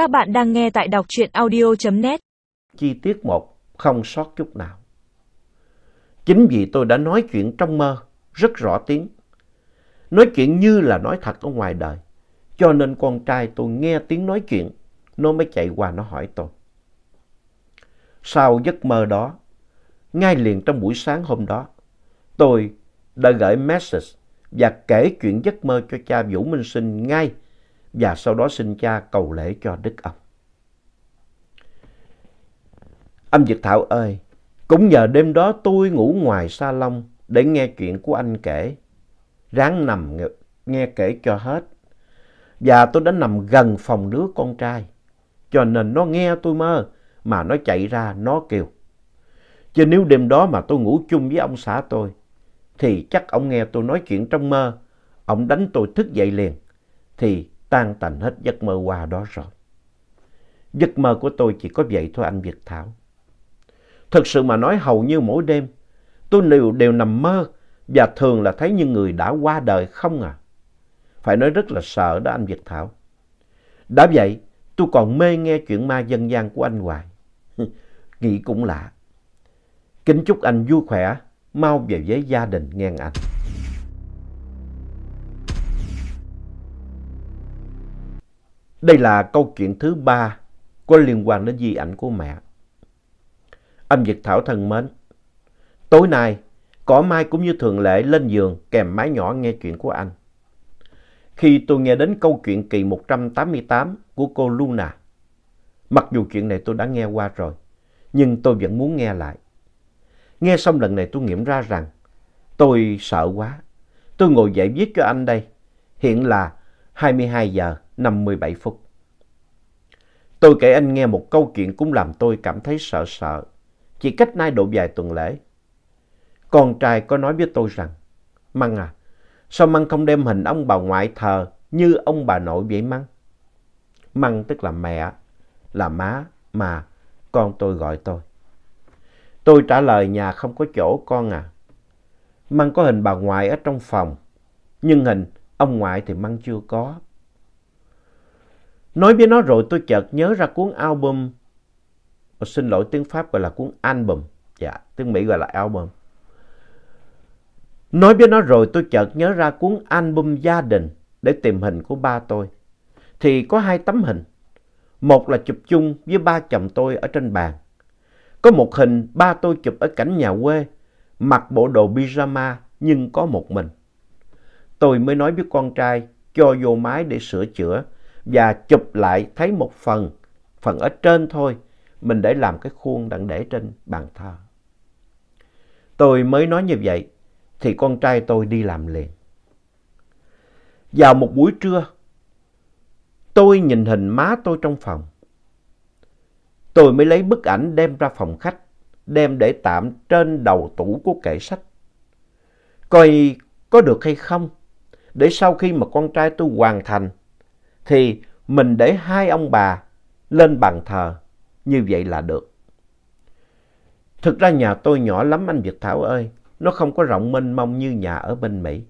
Các bạn đang nghe tại đọc truyện audio.net Chi tiết một không sót chút nào. Chính vì tôi đã nói chuyện trong mơ rất rõ tiếng. Nói chuyện như là nói thật ở ngoài đời. Cho nên con trai tôi nghe tiếng nói chuyện, nó mới chạy qua nó hỏi tôi. Sau giấc mơ đó, ngay liền trong buổi sáng hôm đó, tôi đã gửi message và kể chuyện giấc mơ cho cha Vũ Minh Sinh ngay và sau đó xin cha cầu lễ cho Đức ông. Âm Việt Thảo ơi, cũng nhờ đêm đó tôi ngủ ngoài sa lông để nghe chuyện của anh kể. Ráng nằm nghe kể cho hết. Và tôi đã nằm gần phòng đứa con trai. Cho nên nó nghe tôi mơ mà nó chạy ra nó kêu. Chứ nếu đêm đó mà tôi ngủ chung với ông xã tôi thì chắc ông nghe tôi nói chuyện trong mơ. Ông đánh tôi thức dậy liền thì tan tành hết giấc mơ qua đó rồi. Giấc mơ của tôi chỉ có vậy thôi anh Việt Thảo. Thực sự mà nói hầu như mỗi đêm tôi đều, đều nằm mơ và thường là thấy những người đã qua đời không à. Phải nói rất là sợ đó anh Việt Thảo. Đã vậy tôi còn mê nghe chuyện ma dân gian của anh Hoài. Nghĩ cũng lạ. Kính chúc anh vui khỏe, mau về với gia đình nghe anh. Đây là câu chuyện thứ ba có liên quan đến di ảnh của mẹ. Anh Việt Thảo thân mến, tối nay cỏ mai cũng như thường lệ lên giường kèm máy nhỏ nghe chuyện của anh. Khi tôi nghe đến câu chuyện kỳ 188 của cô Luna, mặc dù chuyện này tôi đã nghe qua rồi, nhưng tôi vẫn muốn nghe lại. Nghe xong lần này tôi nghiệm ra rằng tôi sợ quá. Tôi ngồi dậy viết cho anh đây. Hiện là 22 giờ 57 phút. Tôi kể anh nghe một câu chuyện cũng làm tôi cảm thấy sợ sợ. Chỉ cách nay độ vài tuần lễ. Con trai có nói với tôi rằng, Măng à, sao Măng không đem hình ông bà ngoại thờ như ông bà nội vậy Măng? Măng tức là mẹ, là má mà con tôi gọi tôi. Tôi trả lời nhà không có chỗ con à. Măng có hình bà ngoại ở trong phòng, nhưng hình ông ngoại thì Măng chưa có. Nói với nó rồi tôi chợt nhớ ra cuốn album, Ồ, xin lỗi tiếng Pháp gọi là cuốn album, dạ, tiếng Mỹ gọi là album. Nói với nó rồi tôi chợt nhớ ra cuốn album gia đình để tìm hình của ba tôi. Thì có hai tấm hình. Một là chụp chung với ba chồng tôi ở trên bàn. Có một hình ba tôi chụp ở cảnh nhà quê, mặc bộ đồ pyjama nhưng có một mình. Tôi mới nói với con trai cho vô máy để sửa chữa và chụp lại thấy một phần, phần ở trên thôi, mình để làm cái khuôn đặng để trên bàn thờ. Tôi mới nói như vậy thì con trai tôi đi làm liền. Vào một buổi trưa, tôi nhìn hình má tôi trong phòng. Tôi mới lấy bức ảnh đem ra phòng khách, đem để tạm trên đầu tủ của kệ sách. Coi có được hay không, để sau khi mà con trai tôi hoàn thành, thì mình để hai ông bà lên bàn thờ, như vậy là được. Thực ra nhà tôi nhỏ lắm anh Việt Thảo ơi, nó không có rộng mênh mông như nhà ở bên Mỹ.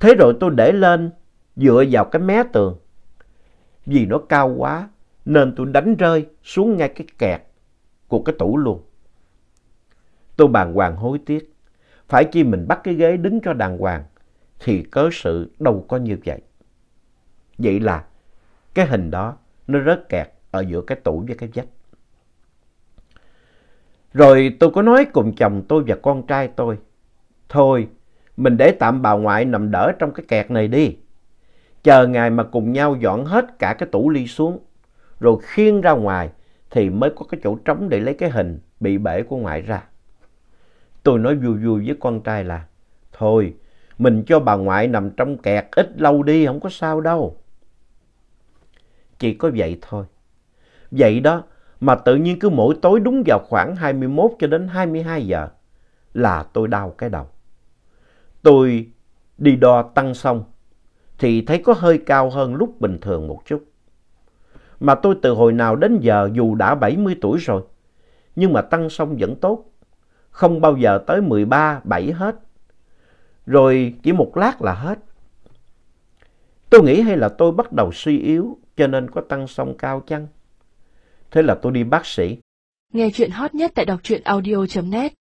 Thế rồi tôi để lên, dựa vào cái mé tường. Vì nó cao quá, nên tôi đánh rơi xuống ngay cái kẹt của cái tủ luôn. Tôi bàng hoàng hối tiếc. Phải chi mình bắt cái ghế đứng cho đàng hoàng, thì cớ sự đâu có như vậy. Vậy là cái hình đó nó rớt kẹt ở giữa cái tủ với cái vách. Rồi tôi có nói cùng chồng tôi và con trai tôi. Thôi, mình để tạm bà ngoại nằm đỡ trong cái kẹt này đi. Chờ ngày mà cùng nhau dọn hết cả cái tủ ly xuống. Rồi khiêng ra ngoài thì mới có cái chỗ trống để lấy cái hình bị bể của ngoại ra. Tôi nói vui vui với con trai là Thôi, mình cho bà ngoại nằm trong kẹt ít lâu đi, không có sao đâu. Chỉ có vậy thôi. Vậy đó, mà tự nhiên cứ mỗi tối đúng vào khoảng 21 cho đến 22 giờ là tôi đau cái đầu. Tôi đi đo tăng xong thì thấy có hơi cao hơn lúc bình thường một chút. Mà tôi từ hồi nào đến giờ dù đã 70 tuổi rồi, nhưng mà tăng xong vẫn tốt. Không bao giờ tới 13, 7 hết. Rồi chỉ một lát là hết. Tôi nghĩ hay là tôi bắt đầu suy yếu cho nên có tăng sông cao chăng? Thế là tôi đi bác sĩ. Nghe chuyện hot nhất tại đọc truyện audio.net